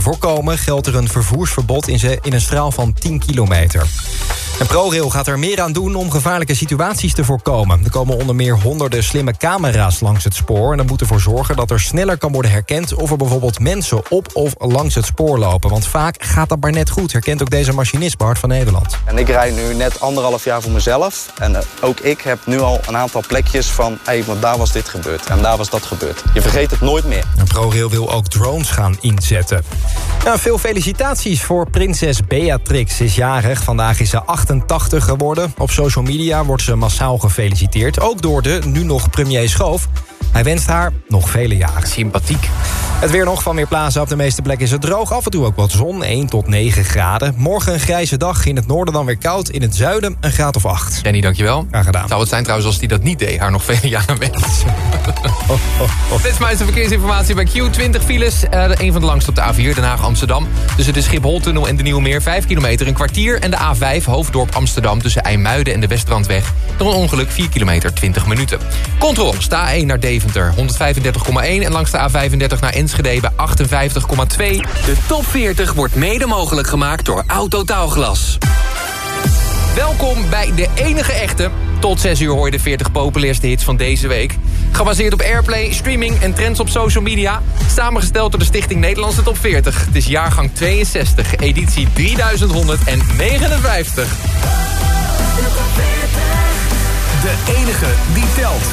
te voorkomen... geldt er een vervoersverbod in, een straal van 10 kilometer. En ProRail gaat er meer aan doen om gevaarlijke situaties te voorkomen. Er komen onder meer honderden slimme camera's langs het spoor... en dat moet ervoor zorgen dat er sneller kan worden herkend... of er bijvoorbeeld mensen op of langs het spoor lopen. Want vaak gaat dat maar net goed, herkent ook deze machinist Bart van Nederland. En ik rijd nu net anderhalf jaar voor mezelf. En eh, ook ik heb nu al een aantal plekjes van... hé, hey, daar was dit gebeurd en daar was dat gebeurd. Je vergeet het nooit meer. En ProRail wil ook drones gaan inzetten. Nou, veel felicitaties voor prinses Beatrix. Ze is jarig, vandaag is ze 88 geworden. Op social media wordt ze massaal gefeliciteerd. Ook door de nu nog premier Schoof. Hij wenst haar nog vele jaren. Sympathiek. Het weer nog van meer plaatsen. Op de meeste plekken is het droog. Af en toe ook wat zon, 1 tot 9 graden. Morgen een grijze dag. In het noorden dan weer koud. In het zuiden een graad of 8. Jenny, dankjewel. Graag gedaan. Zou het zijn trouwens als hij dat niet deed, haar nog vele jaren wensen. Dit is mijn verkeersinformatie bij Q20 files. Eh, een van de langste op de A4, Den Haag-Amsterdam. Tussen de Schipholtunnel en de Nieuwe Meer, 5 kilometer, een kwartier. En de A5, Hoofddorp Amsterdam, tussen IJmuiden en de Westrandweg. Door een ongeluk, 4 kilometer, 20 minuten. Controles, de A1 naar Deventer, 135,1. En langs de A35 naar Enschede bij 58,2. De top 40 wordt mede mogelijk gemaakt door Autotaalglas. Welkom bij de enige echte. Tot 6 uur hoor je de 40 populairste hits van deze week. Gebaseerd op airplay, streaming en trends op social media. Samengesteld door de Stichting Nederlandse Top 40. Het is jaargang 62, editie 3159. De enige die telt.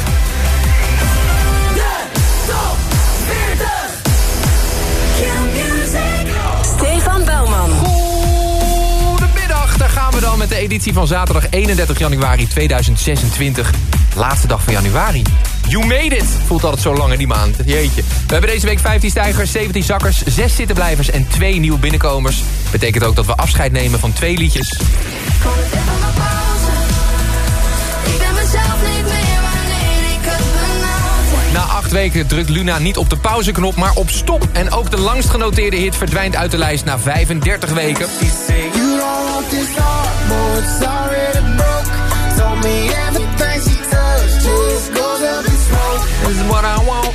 Stefan Bouwman. Goedemiddag, daar gaan we dan met de editie van zaterdag 31 januari 2026. Laatste dag van januari. You made it! Voelt altijd zo lang in die maand. Jeetje. We hebben deze week 15 stijgers, 17 zakkers, 6 zittenblijvers en 2 nieuwe binnenkomers. Betekent ook dat we afscheid nemen van twee liedjes. Ik ben mezelf niet Na acht weken drukt Luna niet op de pauzeknop, maar op stop. En ook de langst genoteerde hit verdwijnt uit de lijst na 35 weken.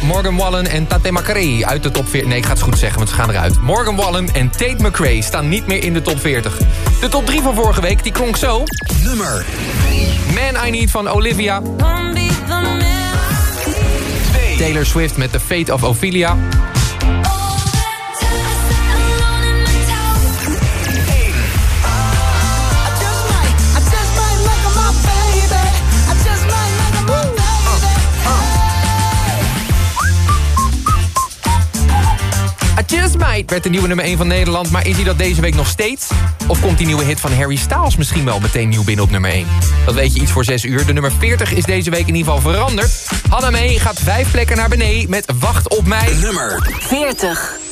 Morgan Wallen en Tate McRae uit de top 40. Nee, ik ga het goed zeggen, want ze gaan eruit. Morgan Wallen en Tate McRae staan niet meer in de top 40. De top 3 van vorige week, die klonk zo. Nummer Man I Need van Olivia. Taylor Swift met The Fate of Ophelia. Might werd de nieuwe nummer 1 van Nederland. Maar is hij dat deze week nog steeds? Of komt die nieuwe hit van Harry Styles misschien wel meteen nieuw binnen op nummer 1? Dat weet je iets voor 6 uur. De nummer 40 is deze week in ieder geval veranderd. Hanna Mee gaat vijf plekken naar beneden met Wacht op mij. Nummer 40.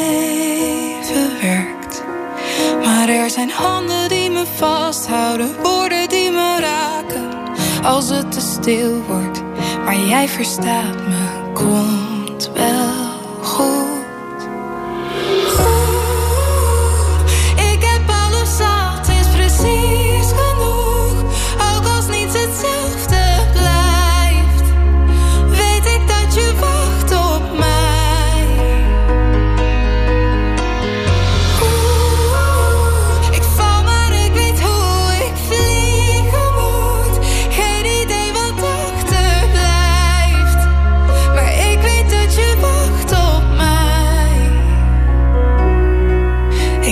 Maar er zijn handen die me vasthouden, woorden die me raken. Als het te stil wordt, maar jij verstaat me, komt wel goed.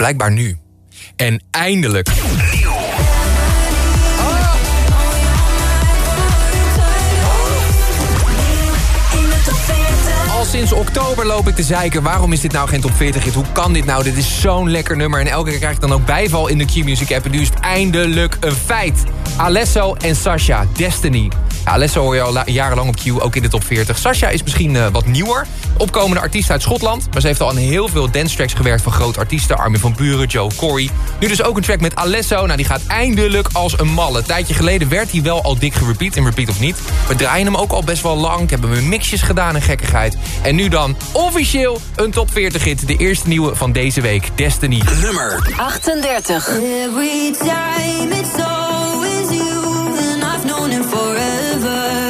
Blijkbaar nu. En eindelijk. Al sinds oktober loop ik te zeiken. Waarom is dit nou geen top 40 hit? Hoe kan dit nou? Dit is zo'n lekker nummer. En elke keer krijg ik dan ook bijval in de Q-Music app. En nu is het eindelijk een feit. Alesso en Sasha, Destiny. Ja, Alesso hoor je al la- jarenlang op Q, ook in de top 40. Sasha is misschien eh, wat nieuwer. Opkomende artiest uit Schotland. Maar ze heeft al aan heel veel dance tracks gewerkt van grote artiesten. Armin van Buren, Joe Corey. Nu dus ook een track met Alesso. Nou, die gaat eindelijk als een malle. Een tijdje geleden werd hij wel al dik gerepeat. En repeat of niet. We draaien hem ook al best wel lang. Hebben we mixjes gedaan en gekkigheid. En nu dan officieel een top 40 hit. De eerste nieuwe van deze week. Destiny. Nummer 38. Every time it's always you, and I've known it forever. No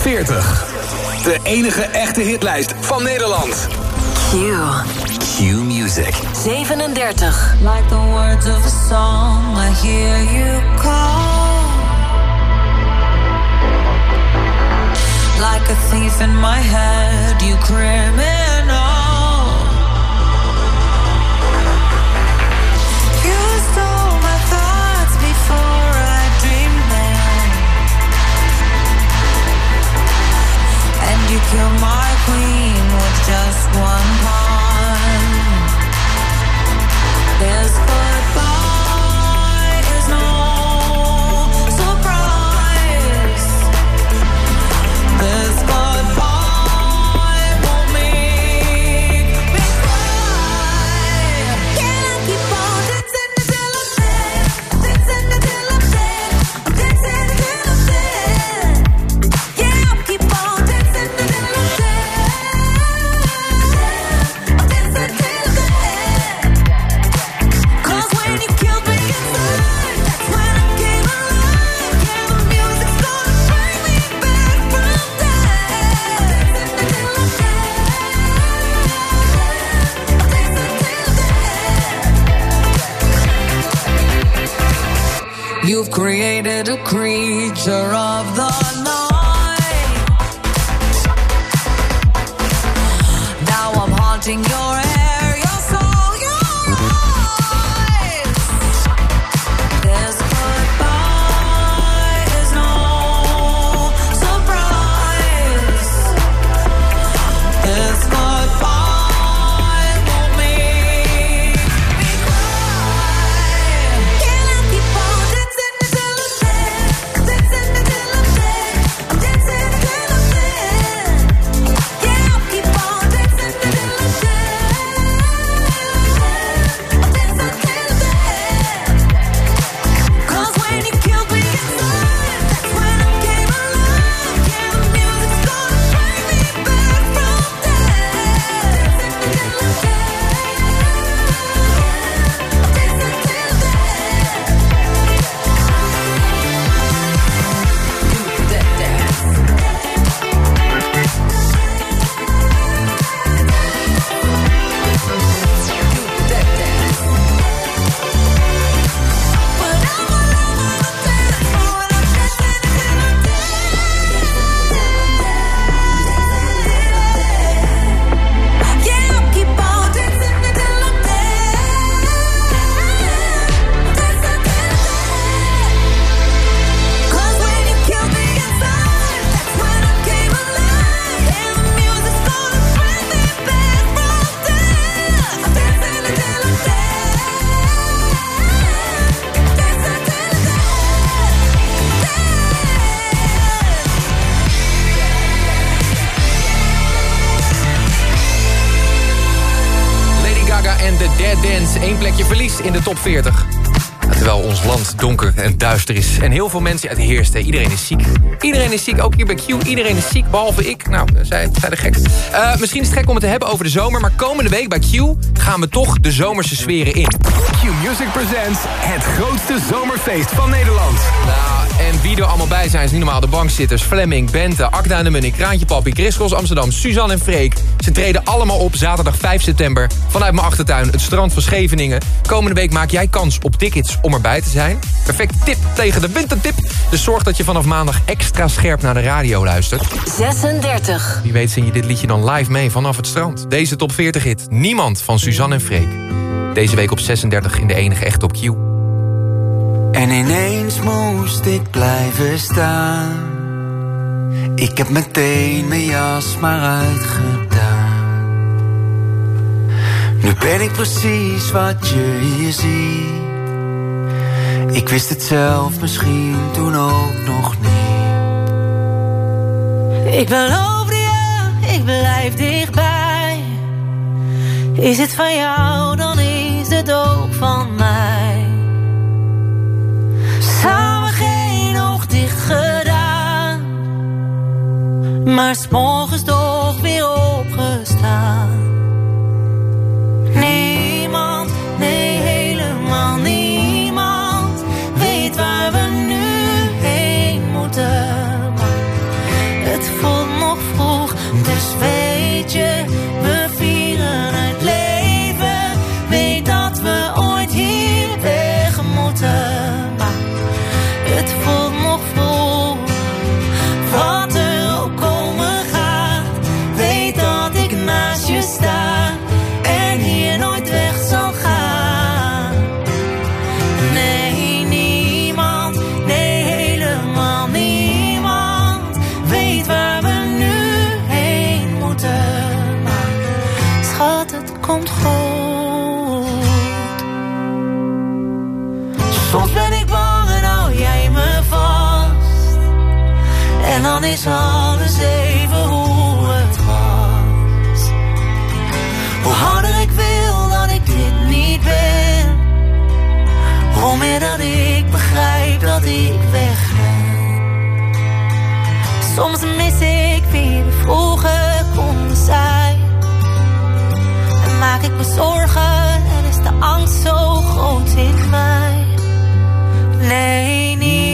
40. De enige echte hitlijst van Nederland. Q. Q Music. 37. Like the words of a song, I hear you call. Like a thief in my head, you criminal. And you killed my queen with just one pawn. This creature of 40. En heel veel mensen uit heerst. hè. Iedereen is ziek. Iedereen is ziek, ook hier bij Q. Iedereen is ziek, behalve ik. Nou, zij, zij de gek. Eh, misschien is het gek om het te hebben over de zomer. Maar komende week bij Q gaan we toch de zomerse sferen in. Q Music presents het grootste zomerfeest van Nederland. Nou, en wie er allemaal bij zijn is niet normaal. De bankzitters, Flemming, Bente, Akda en de Munnik, Kraantje Papi, Chris Amsterdam, Suzanne en Freek. Ze treden allemaal op zaterdag 5 september vanuit mijn achtertuin, het strand van Scheveningen. Komende week maak jij kans op tickets om erbij te zijn. Perfect tip tegen de wintertip. Dus zorg dat je vanaf maandag extra scherp naar de radio luistert. 36. Wie weet zing je dit liedje dan live mee vanaf het strand. Deze top 40 hit, Niemand van Suzanne en Freek. Deze week op 36 in de enige echt op Q. En ineens moest ik blijven staan. Ik heb meteen mijn jas maar uitgedaan. Nu ben ik precies wat je hier ziet. Ik wist het zelf misschien toen ook nog niet. Ik beloof je, ik blijf dichtbij. Is het van jou, dan is het ook van mij. Samen geen oog dicht gedaan. Maar s'morgens toch weer opgestaan. 见 komt goed. Soms ben ik bang en hou jij me vast. En dan is alles even hoe het was. Hoe harder ik wil dat ik dit niet ben. Hoe meer dat ik begrijp dat ik weg ben. Soms mis ik weer de vroeger kon zijn maak ik me zorgen. Er is de angst zo groot in mij. Nee, niet.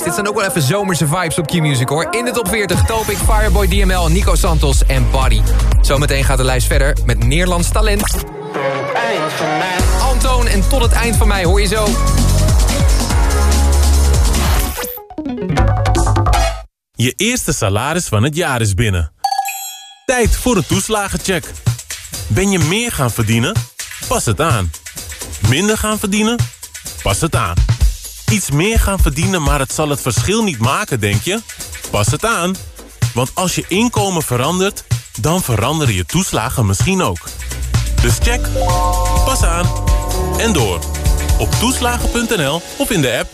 Dit zijn ook wel even zomerse vibes op Q-Music hoor. In de top 40 Topik, Fireboy, DML, Nico Santos en Body. Zometeen gaat de lijst verder met Nederlands talent. Antoon en tot het eind van mij hoor je zo. Je eerste salaris van het jaar is binnen. Tijd voor een toeslagencheck. Ben je meer gaan verdienen? Pas het aan. Minder gaan verdienen? Pas het aan. Iets meer gaan verdienen, maar het zal het verschil niet maken, denk je? Pas het aan. Want als je inkomen verandert, dan veranderen je toeslagen misschien ook. Dus check, pas aan en door. Op toeslagen.nl of in de app.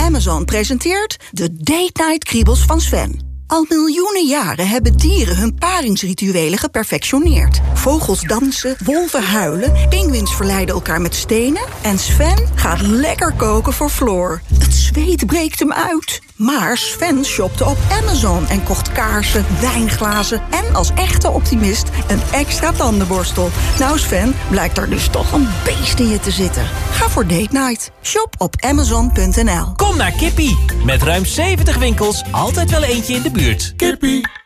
Amazon presenteert de Date Night Kriebels van Sven. Al miljoenen jaren hebben dieren hun paringsrituelen geperfectioneerd. Vogels dansen, wolven huilen, pinguïns verleiden elkaar met stenen... en Sven gaat lekker koken voor Floor. Het zweet breekt hem uit. Maar Sven shopte op Amazon en kocht kaarsen, wijnglazen... en als echte optimist een extra tandenborstel. Nou Sven, blijkt er dus toch een beest in je te zitten. Ga voor Date Night. Shop op amazon.nl. Kom naar Kippie. Met ruim 70 winkels, altijd wel eentje in de buurt. Kippie.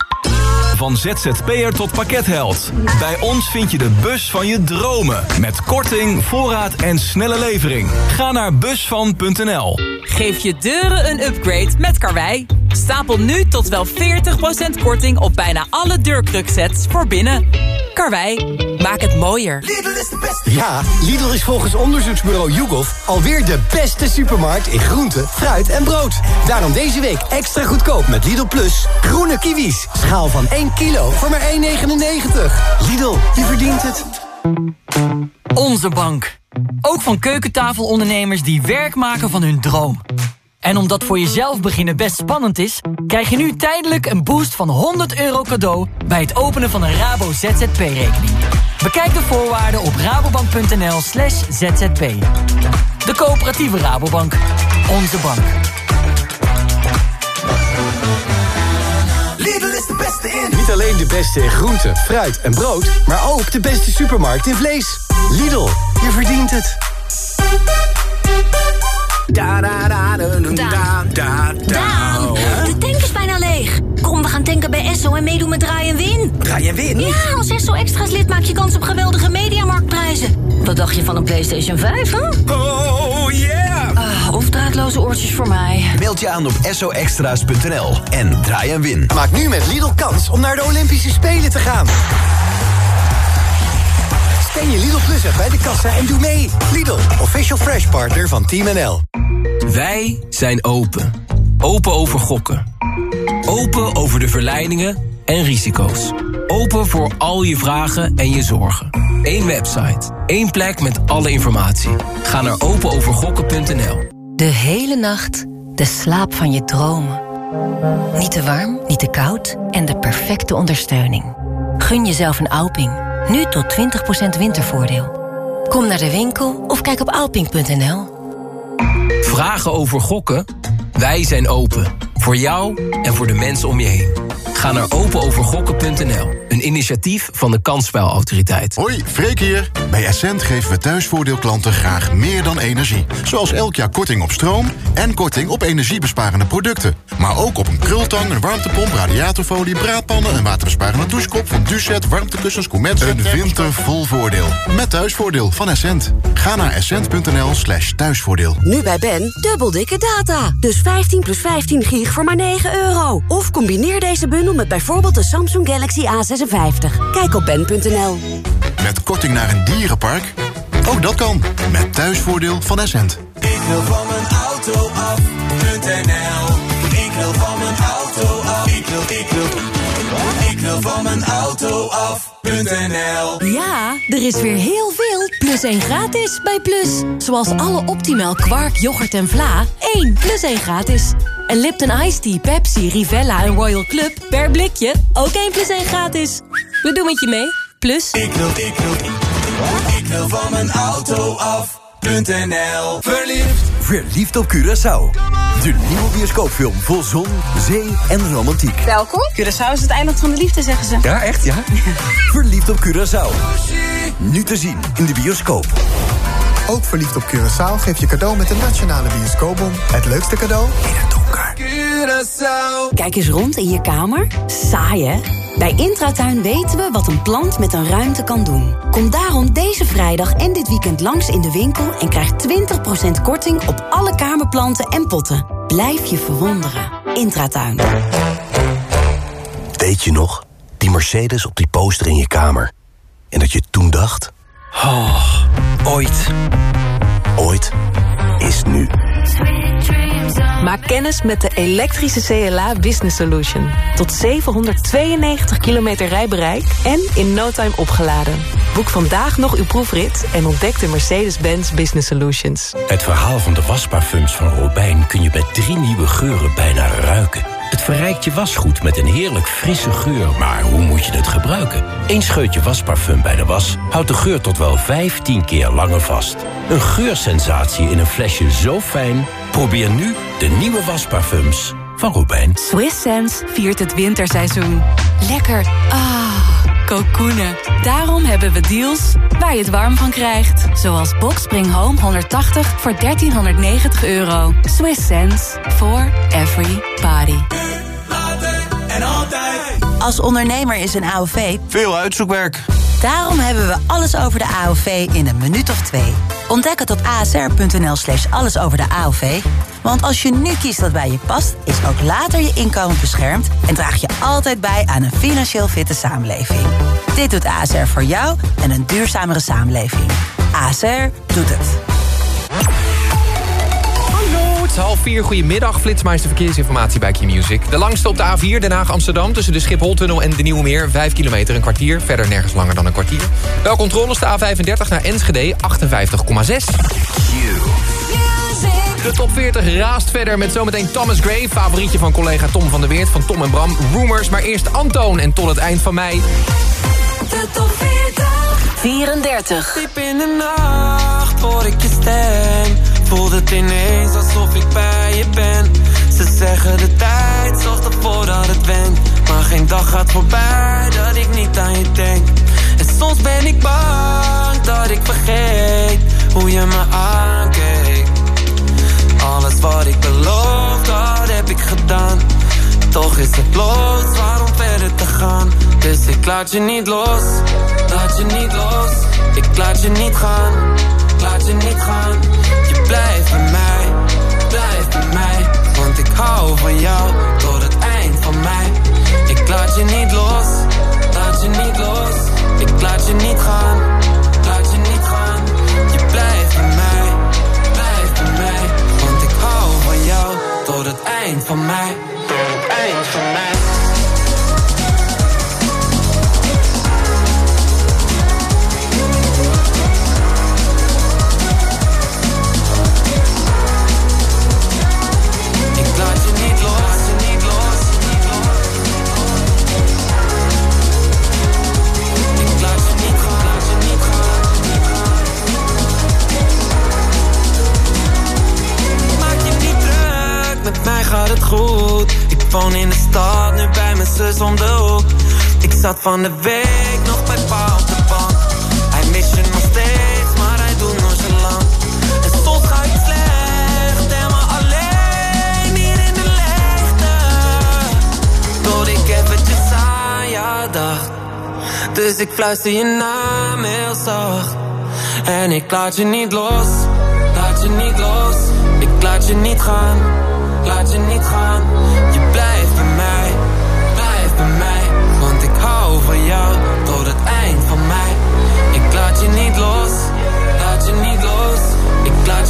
Van ZZP'er tot pakketheld. Bij ons vind je de bus van je dromen. Met korting, voorraad en snelle levering. Ga naar busvan.nl. Geef je deuren een upgrade met Karwei. Stapel nu tot wel 40% korting op bijna alle deurkruksets voor binnen. Karwei, maak het mooier. Ja, Lidl is volgens onderzoeksbureau YouGov alweer de beste supermarkt in groente, fruit en brood. Daarom deze week extra goedkoop met Lidl Plus. Groene kiwis, schaal van 1 kilo voor maar 1,99. Lidl, je verdient het. Onze bank. Ook van keukentafelondernemers die werk maken van hun droom. En omdat voor jezelf beginnen best spannend is... krijg je nu tijdelijk een boost van 100 euro cadeau... bij het openen van een Rabo ZZP-rekening. Bekijk de voorwaarden op rabobank.nl slash zzp. De coöperatieve Rabobank. Onze bank. Alleen de beste in groente, fruit en brood... maar ook de beste supermarkt in vlees. Lidl, je verdient het. Da, da, da, da, da, da, Daan, de tank is bijna leeg. Kom, we gaan tanken bij Esso en meedoen met Draai en Win. Draai en Win? Ja, als Esso Extra's lid maak je kans op geweldige mediamarktprijzen. Wat dacht je van een PlayStation 5, hè? Oh, yeah! Of draadloze oortjes voor mij. Meld je aan op soextra's.nl en draai en win. Maak nu met Lidl kans om naar de Olympische Spelen te gaan. Scan je Lidl Plus bij de kassa en doe mee. Lidl, official fresh partner van Team NL. Wij zijn open. Open over gokken. Open over de verleidingen en risico's. Open voor al je vragen en je zorgen. Eén website. één plek met alle informatie. Ga naar openovergokken.nl. De hele nacht de slaap van je dromen. Niet te warm, niet te koud en de perfecte ondersteuning. Gun jezelf een Alping. Nu tot 20% wintervoordeel. Kom naar de winkel of kijk op alping.nl. Vragen over gokken? Wij zijn open. Voor jou en voor de mensen om je heen. Ga naar openovergokken.nl. Een initiatief van de Kansspelautoriteit. Hoi, Freek hier. Bij Essent geven we thuisvoordeelklanten graag meer dan energie. Zoals elk jaar korting op stroom en korting op energiebesparende producten. Maar ook op een krultang, een warmtepomp, radiatorfolie, braadpannen... een waterbesparende douchekop van Ducet, warmtekussens, Comet... Een winter vol voordeel. Met thuisvoordeel van Essent. Ga naar essent.nl slash thuisvoordeel. Nu bij Ben, dubbel dikke data. Dus 15 plus 15 gig voor maar 9 euro. Of combineer deze bundel met bijvoorbeeld de Samsung Galaxy A56 56. Kijk op ben.nl. Met korting naar een dierenpark? Ook dat kan. Met thuisvoordeel van Essent. Ik wil van mijn auto af.nl Ik wil van mijn auto af. Ik wil, ik wil. Ik wil van mijn auto af.nl Ja, er is weer heel veel plus 1 gratis bij Plus. Zoals alle Optimal kwark, yoghurt en vla. 1 plus 1 gratis. En Lipton Ice Tea, Pepsi, Rivella en Royal Club per blikje ook 1 plus 1 gratis. We doen het je mee. Plus. Ik wil, ik wil. Ik wil van mijn auto af.nl Verliefd. Verliefd op Curaçao. De nieuwe bioscoopfilm vol zon, zee en romantiek. Welkom. Curaçao is het eiland van de liefde, zeggen ze. Ja, echt ja? Verliefd op Curaçao. Nu te zien in de bioscoop. Ook verliefd op Curaçao geef je cadeau met de Nationale Bioscoopbon. Het leukste cadeau in het donker. Curaçao. Kijk eens rond in je kamer. Saai, hè? Bij Intratuin weten we wat een plant met een ruimte kan doen. Kom daarom deze vrijdag en dit weekend langs in de winkel... en krijg 20% korting op alle kamerplanten en potten. Blijf je verwonderen. Intratuin. Weet je nog? Die Mercedes op die poster in je kamer. En dat je toen dacht... Oh, ooit. Ooit is nu. Maak kennis met de elektrische CLA Business Solution. Tot 792 kilometer rijbereik en in no time opgeladen. Boek vandaag nog uw proefrit en ontdek de Mercedes-Benz Business Solutions. Het verhaal van de wasparfums van Robijn kun je bij drie nieuwe geuren bijna ruiken. Het verrijkt je wasgoed met een heerlijk frisse geur, maar hoe moet je het gebruiken? Eén scheutje wasparfum bij de was houdt de geur tot wel 15 keer langer vast. Een geursensatie in een flesje zo fijn. Probeer nu de nieuwe wasparfums van Robijn. Swiss Sense viert het winterseizoen. Lekker. Ah, kokoenen. Daarom hebben we deals waar je het warm van krijgt. Zoals Boxspring Home 180 voor 1390 euro. Swiss Sense for every body. En altijd. Als ondernemer is een AOV Veel uitzoekwerk. Daarom hebben we alles over de AOV in een minuut of twee. Ontdek het op asr.nl slash alles over de AOV. Want als je nu kiest wat bij je past, is ook later je inkomen beschermd... en draag je altijd bij aan een financieel fitte samenleving. Dit doet ASR voor jou en een duurzamere samenleving. ASR doet het. Hallo, het is half vier. Goedemiddag. Flitsmeister verkeersinformatie bij Q-Music. De langste op de A4, Den Haag-Amsterdam... tussen de Schipholtunnel en de Nieuwe Meer. 5 kilometer, een kwartier. Verder nergens langer dan een kwartier. Wel controles de A35 naar Enschede, 58,6. De top 40 raast verder met zometeen Thomas Gray... favorietje van collega Tom van der Weert van Tom en Bram. Rumors, maar eerst Antoon en tot het eind van mei. De top 40. 34. Diep in de nacht hoor ik je stem. Voelt het ineens alsof ik bij je ben. Ze zeggen de tijd zorgt ervoor dat het went. Maar geen dag gaat voorbij dat ik niet aan je denk. En soms ben ik bang dat ik vergeet hoe je me aankeek. Alles wat ik beloofd had heb ik gedaan. Toch is het los, waarom verder te gaan? Dus ik laat je niet los, laat je niet los. Ik laat je niet gaan, laat je niet gaan. Je blijft bij mij, blijf bij mij. Zat van de week nog bij pa op de bank. Hij mist je nog steeds, maar hij doet nonchalant. En soms ga ik slecht en maar alleen hier in de leegte. Tot ik eventjes aan jou dacht. Dus ik fluister je naam heel zacht. En ik laat je niet los, laat je niet los. Ik laat je niet gaan, laat je niet gaan.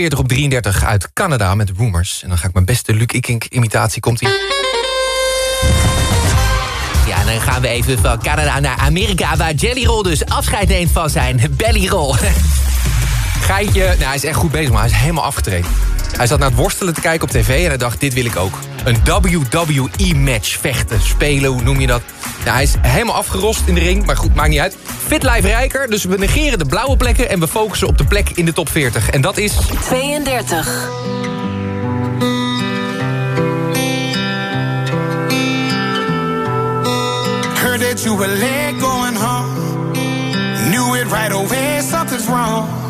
40 op 33 uit Canada met Rumors. En dan ga ik mijn beste Luc Ikink imitatie komt hier. Ja, dan gaan we even van Canada naar Amerika... waar Jelly Roll dus afscheid neemt van zijn Belly Roll. Geitje, nou, hij is echt goed bezig, maar hij is helemaal afgetreden. Hij zat naar het worstelen te kijken op tv en hij dacht, dit wil ik ook. Een WWE-match vechten, spelen, hoe noem je dat? Nou, hij is helemaal afgerost in de ring, maar goed, maakt niet uit. Fit Life Rijker, dus we negeren de blauwe plekken... en we focussen op de plek in de top 40. En dat is... 32. Heard that you were late going home. Knew it right away, something's wrong.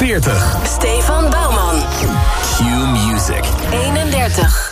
40. Stefan Bouwman. Q Music. 31.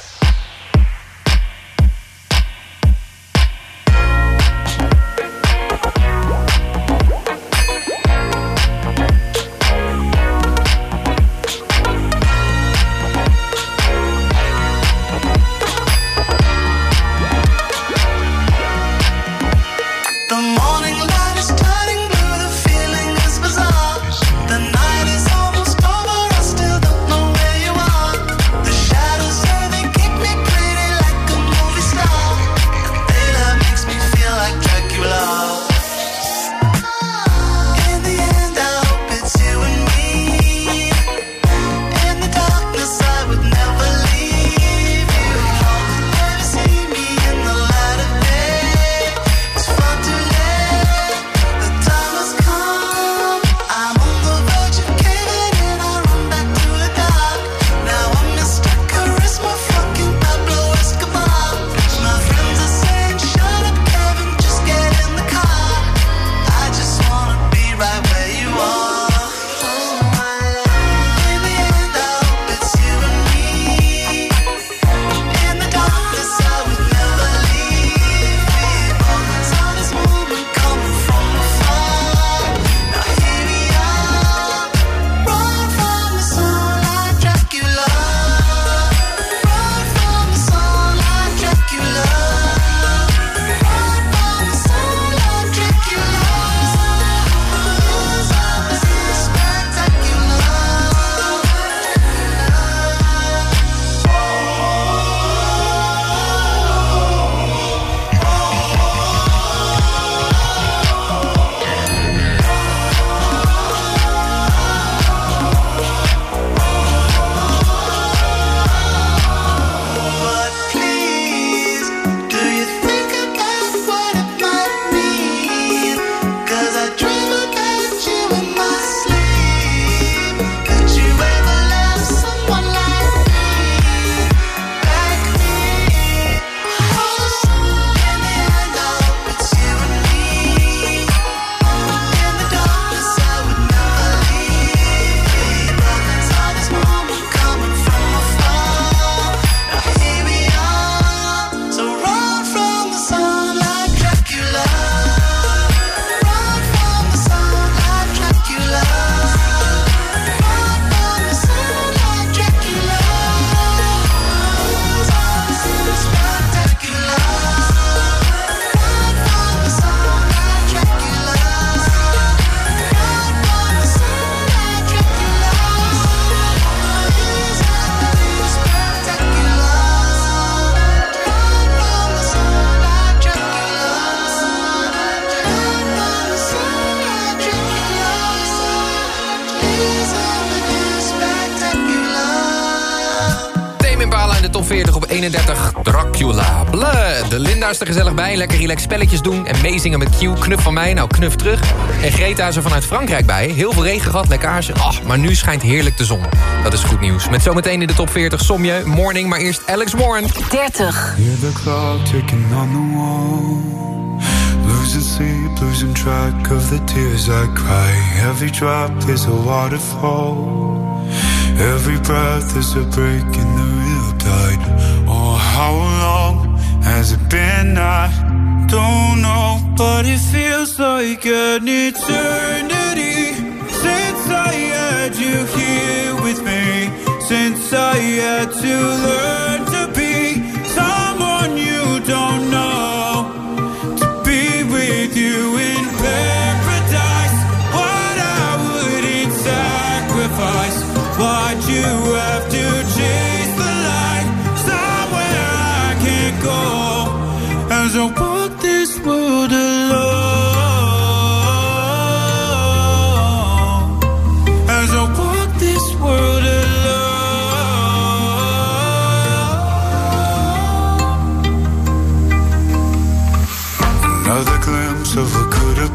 gezellig bij. Lekker relax spelletjes doen. En meezingen met Q. Knuf van mij, nou knuf terug. En Greta is er vanuit Frankrijk bij. Heel veel regen gehad, lekkage. Ach, maar nu schijnt heerlijk de zon. Dat is goed nieuws. Met zometeen in de top 40 Somje, Morning. Maar eerst Alex Warren. 30. Hear the clock ticking on the wall. Losing sleep, losing track of the tears I cry. Every drop is a waterfall. Every breath is a break in the real tide. Oh, how long? Has it been? I don't know, but it feels like an eternity since I had you here with me. Since I had to learn to be someone you don't know.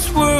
this world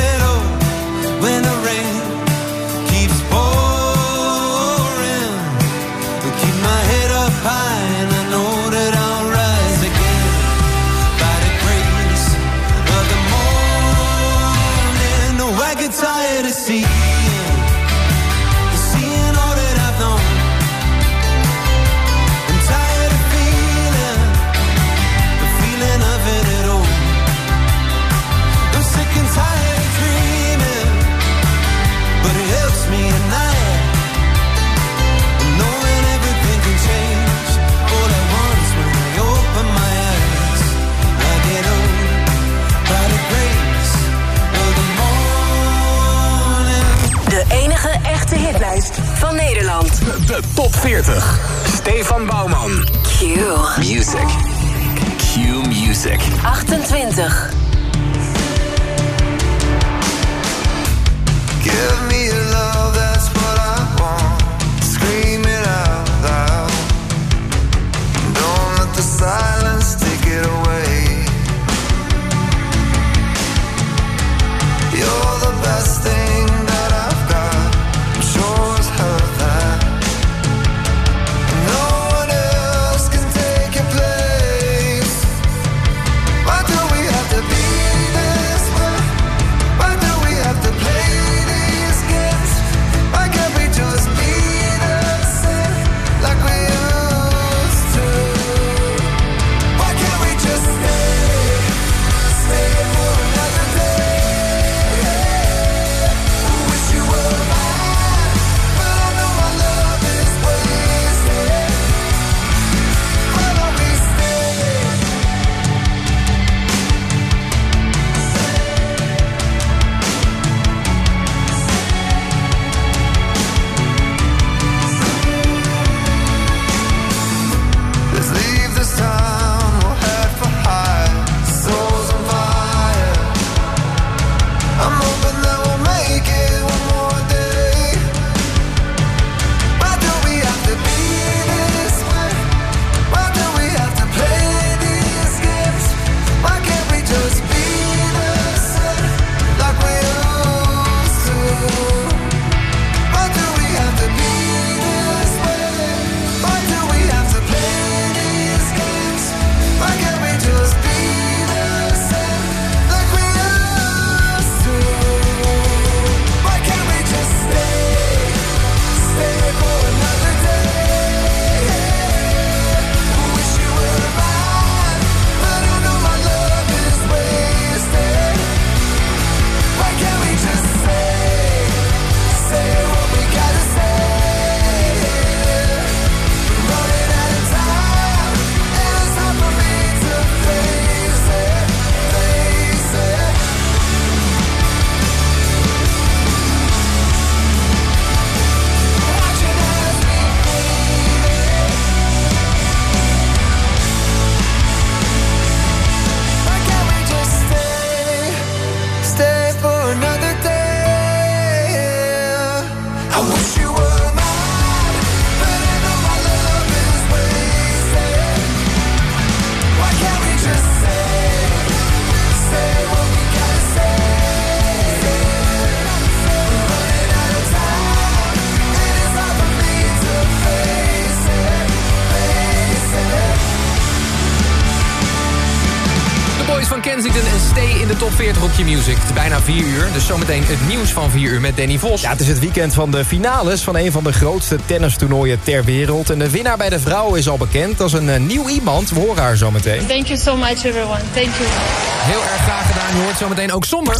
dus zometeen het nieuws van 4 uur met Danny Vos. Ja, het is het weekend van de finales van een van de grootste tennistoernooien ter wereld. En de winnaar bij de vrouwen is al bekend. Dat is een eh, nieuw iemand. We horen haar zometeen. Thank you so much, everyone. Thank you. Heel erg graag gedaan. Je hoort zometeen ook Somber.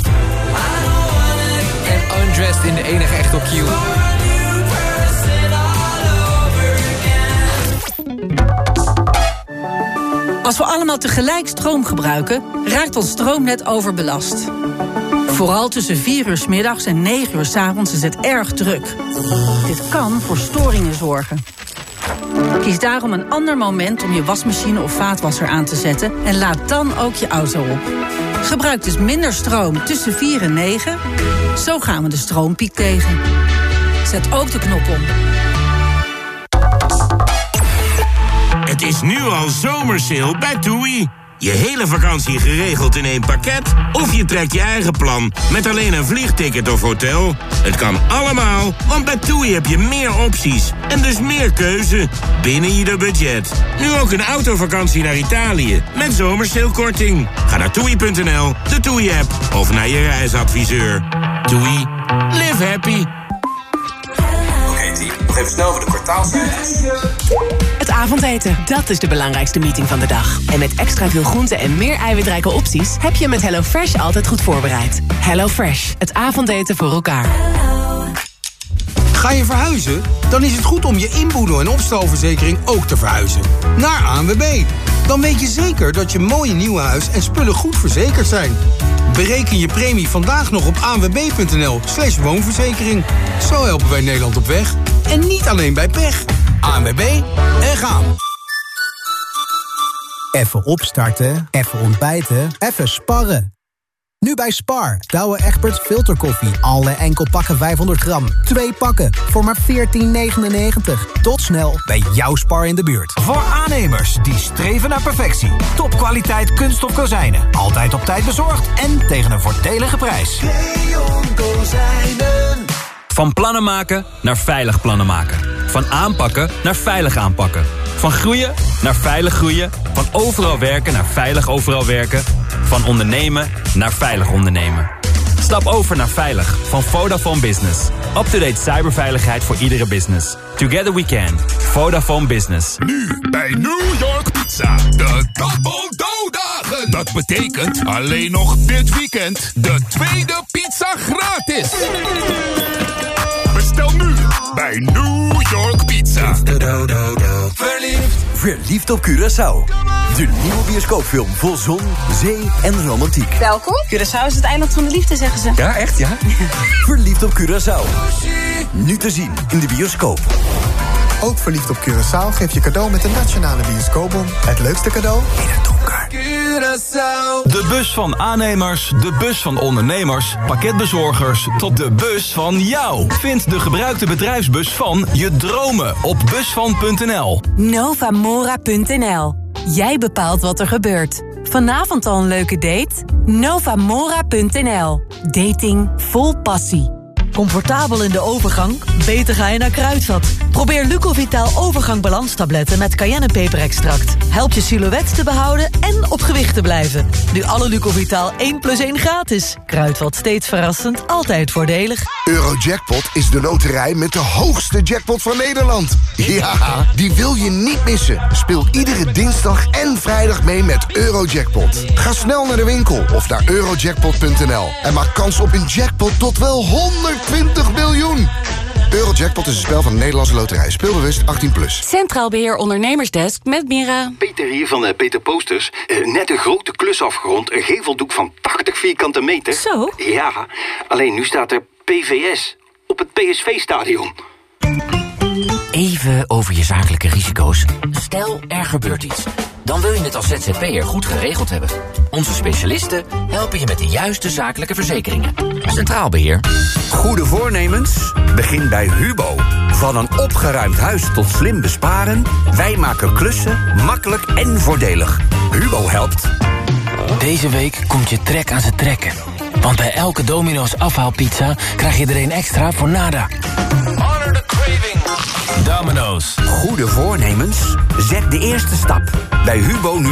En Undressed in de enige echt op Q. Als we allemaal tegelijk stroom gebruiken, raakt ons stroomnet overbelast. Vooral tussen 4 uur 's middags en 9 uur 's avonds is het erg druk. Dit kan voor storingen zorgen. Kies daarom een ander moment om je wasmachine of vaatwasser aan te zetten en laat dan ook je auto op. Gebruik dus minder stroom tussen 4 en 9. Zo gaan we de stroompiek tegen. Zet ook de knop om. Het is nu al zomersale bij TUI. Je hele vakantie geregeld in één pakket? Of je trekt je eigen plan met alleen een vliegticket of hotel? Het kan allemaal, want bij TUI heb je meer opties en dus meer keuze binnen ieder budget. Nu ook een autovakantie naar Italië met zomersalekorting. Ga naar toei.nl, de TUI-app of naar je reisadviseur. TUI, live happy. Oké team, nog even snel voor de kwartaalcijfers. Avondeten, dat is de belangrijkste meeting van de dag. En met extra veel groenten en meer eiwitrijke opties... heb je met HelloFresh altijd goed voorbereid. HelloFresh, het avondeten voor elkaar. Ga je verhuizen? Dan is het goed om je inboedel- en opstalverzekering ook te verhuizen. Naar ANWB. Dan weet je zeker dat je mooie nieuwe huis en spullen goed verzekerd zijn. Bereken je premie vandaag nog op anwb.nl slash woonverzekering. Zo helpen wij Nederland op weg. En niet alleen bij pech. ANWB en gaan. Even opstarten, even ontbijten, even sparren. Nu bij Spar, Douwe Egberts filterkoffie. Alle enkel pakken 500 gram. Twee pakken voor maar 14,99. Tot snel bij jouw Spar in de buurt. Voor aannemers die streven naar perfectie. Topkwaliteit kunststof kozijnen. Altijd op tijd bezorgd en tegen een voordelige prijs. Van plannen maken naar veilig plannen maken. Van aanpakken naar veilig aanpakken. Van groeien naar veilig groeien. Van overal werken naar veilig overal werken. Van ondernemen naar veilig ondernemen. Stap over naar veilig van Vodafone Business. Up-to-date cyberveiligheid voor iedere business. Together we can. Vodafone Business. Nu bij New York Pizza. De Double Dough Dagen. Dat betekent alleen nog dit weekend de tweede pizza gratis. Bestel nu bij New York Pizza. Verliefd. Verliefd op Curaçao. De nieuwe bioscoopfilm vol zon, zee en romantiek. Welkom. Curaçao is het eiland van de liefde, zeggen ze. Ja, echt ja? Verliefd op Curaçao. Nu te zien in de bioscoop. Ook verliefd op Curaçao geef je cadeau met de Nationale Bioscoopbon. Het leukste cadeau in het donker. De bus van aannemers, de bus van ondernemers, pakketbezorgers tot de bus van jou. Vind de gebruikte bedrijfsbus van je dromen op busvan.nl. Novamora.nl. Jij bepaalt wat er gebeurt. Vanavond al een leuke date? Novamora.nl. Dating vol passie. Comfortabel in de overgang? Beter ga je naar Kruidvat. Probeer Lucovitaal overgang balanstabletten met cayennepeperextract. Helpt je silhouet te behouden en op gewicht te blijven. Nu alle Lucovitaal 1 plus 1 gratis. Kruidvat steeds verrassend, altijd voordelig. Eurojackpot is de loterij met de hoogste jackpot van Nederland. Ja, die wil je niet missen. Speel iedere dinsdag en vrijdag mee met Eurojackpot. Ga snel naar de winkel of naar eurojackpot.nl en maak kans op een jackpot tot wel 120 miljoen. Eurojackpot is een spel van de Nederlandse loterij. Speelbewust 18+. Plus. Centraal Beheer Ondernemersdesk met Mira. Peter hier van eh, Peter Posters. Eh, net een grote klus afgerond. Een geveldoek van 80 vierkante meter. Zo? Ja, alleen nu staat er PVS op het PSV-stadion. Even over je zakelijke risico's. Stel, er gebeurt iets. Dan wil je het als ZZP'er goed geregeld hebben. Onze specialisten helpen je met de juiste zakelijke verzekeringen. Centraal Beheer. Goede voornemens? Begin bij Hubo. Van een opgeruimd huis tot slim besparen... wij maken klussen makkelijk en voordelig. Hubo helpt. Deze week komt je trek aan zijn trekken. Want bij elke Domino's afhaalpizza krijg je er een extra voor nada. Honor the craving. Domino's. Goede voornemens? Zet de eerste stap. Bij Hubo nu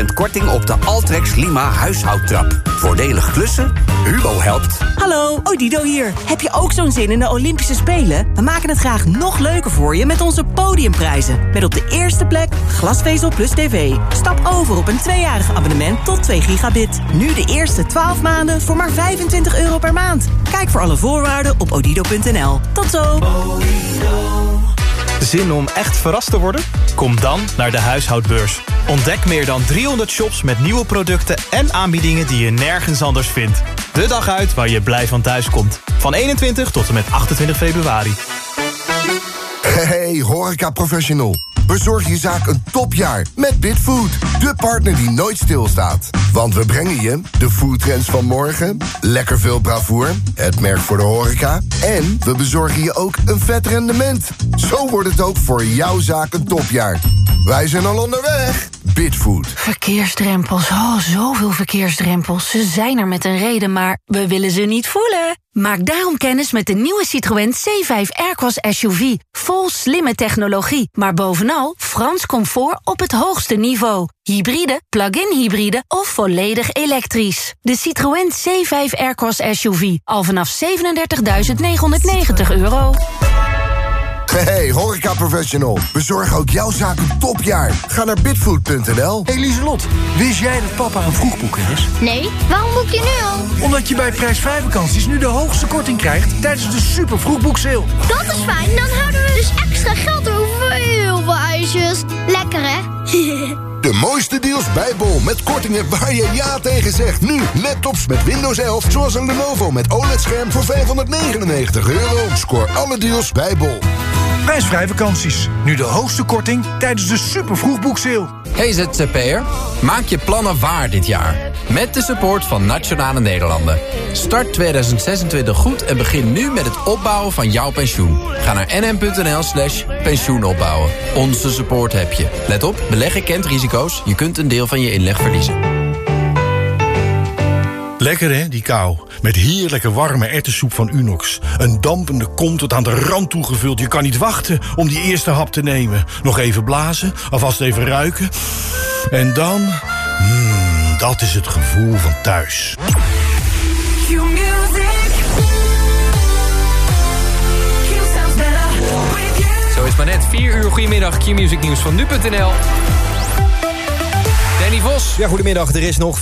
25% korting op de Altrex Lima huishoudtrap. Voordelig klussen? Hubo helpt. Hallo, Odido hier. Heb je ook zo'n zin in de Olympische Spelen? We maken het graag nog leuker voor je met onze podiumprijzen. Met op de eerste plek glasvezel plus tv. Stap over op een tweejarig abonnement tot 2 gigabit. Nu de eerste 12 maanden voor maar 25 euro per maand. Kijk voor alle voorwaarden op odido.nl. Tot zo. Zin om echt verrast te worden? Kom dan naar de huishoudbeurs. Ontdek meer dan 300 shops met nieuwe producten en aanbiedingen die je nergens anders vindt. De dag uit waar je blij van thuis komt. Van 21 tot en met 28 februari. Hey, horeca professional. Bezorg je zaak een topjaar met Bitfood. De partner die nooit stilstaat. Want we brengen je de foodtrends van morgen, lekker veel bravoer, het merk voor de horeca... en we bezorgen je ook een vet rendement. Zo wordt het ook voor jouw zaak een topjaar. Wij zijn al onderweg. Bitfood. Verkeersdrempels, oh, zoveel verkeersdrempels. Ze zijn er met een reden, maar we willen ze niet voelen. Maak daarom kennis met de nieuwe Citroën C5 Aircross SUV. Vol slimme technologie, maar bovenal Frans comfort op het hoogste niveau. Hybride, plug-in hybride of volledig elektrisch. De Citroën C5 Aircross SUV, al vanaf 37.990 euro. Hey, horeca professional. Bezorg ook jouw zaak een topjaar. Ga naar bitfood.nl. Hey Lieselot, wist jij dat papa een vroegboeker is? Nee, waarom boek je nu al? Omdat je bij prijsvrij vakanties nu de hoogste korting krijgt tijdens de super vroegboekseil. Dat is fijn, dan houden we dus extra geld over voor heel veel ijsjes. Lekker hè? De mooiste deals bij Bol. Met kortingen waar je ja tegen zegt. Nu, laptops met Windows 11. Zoals een Lenovo met OLED-scherm voor 599 euro. Scoor alle deals bij Bol. Prijsvrij vakanties. Nu de hoogste korting tijdens de super vroegboekseil. Hey ZZP'er, maak je plannen waar dit jaar. Met de support van Nationale Nederlanden. Start 2026 goed en begin nu met het opbouwen van jouw pensioen. Ga naar nm.nl slash pensioenopbouwen. Onze support heb je. Let op, beleggen kent risico's. Je kunt een deel van je inleg verliezen. Lekker hè, die kou. Met heerlijke warme ertessoep van Unox. Een dampende kom tot aan de rand toegevuld. Je kan niet wachten om die eerste hap te nemen. Nog even blazen, alvast even ruiken. En dan... Mmm, dat is het gevoel van thuis. Zo is maar net 4 uur. Goedemiddag, Q-Music nieuws van nu.nl. Danny Vos. Ja, goedemiddag. Er is nog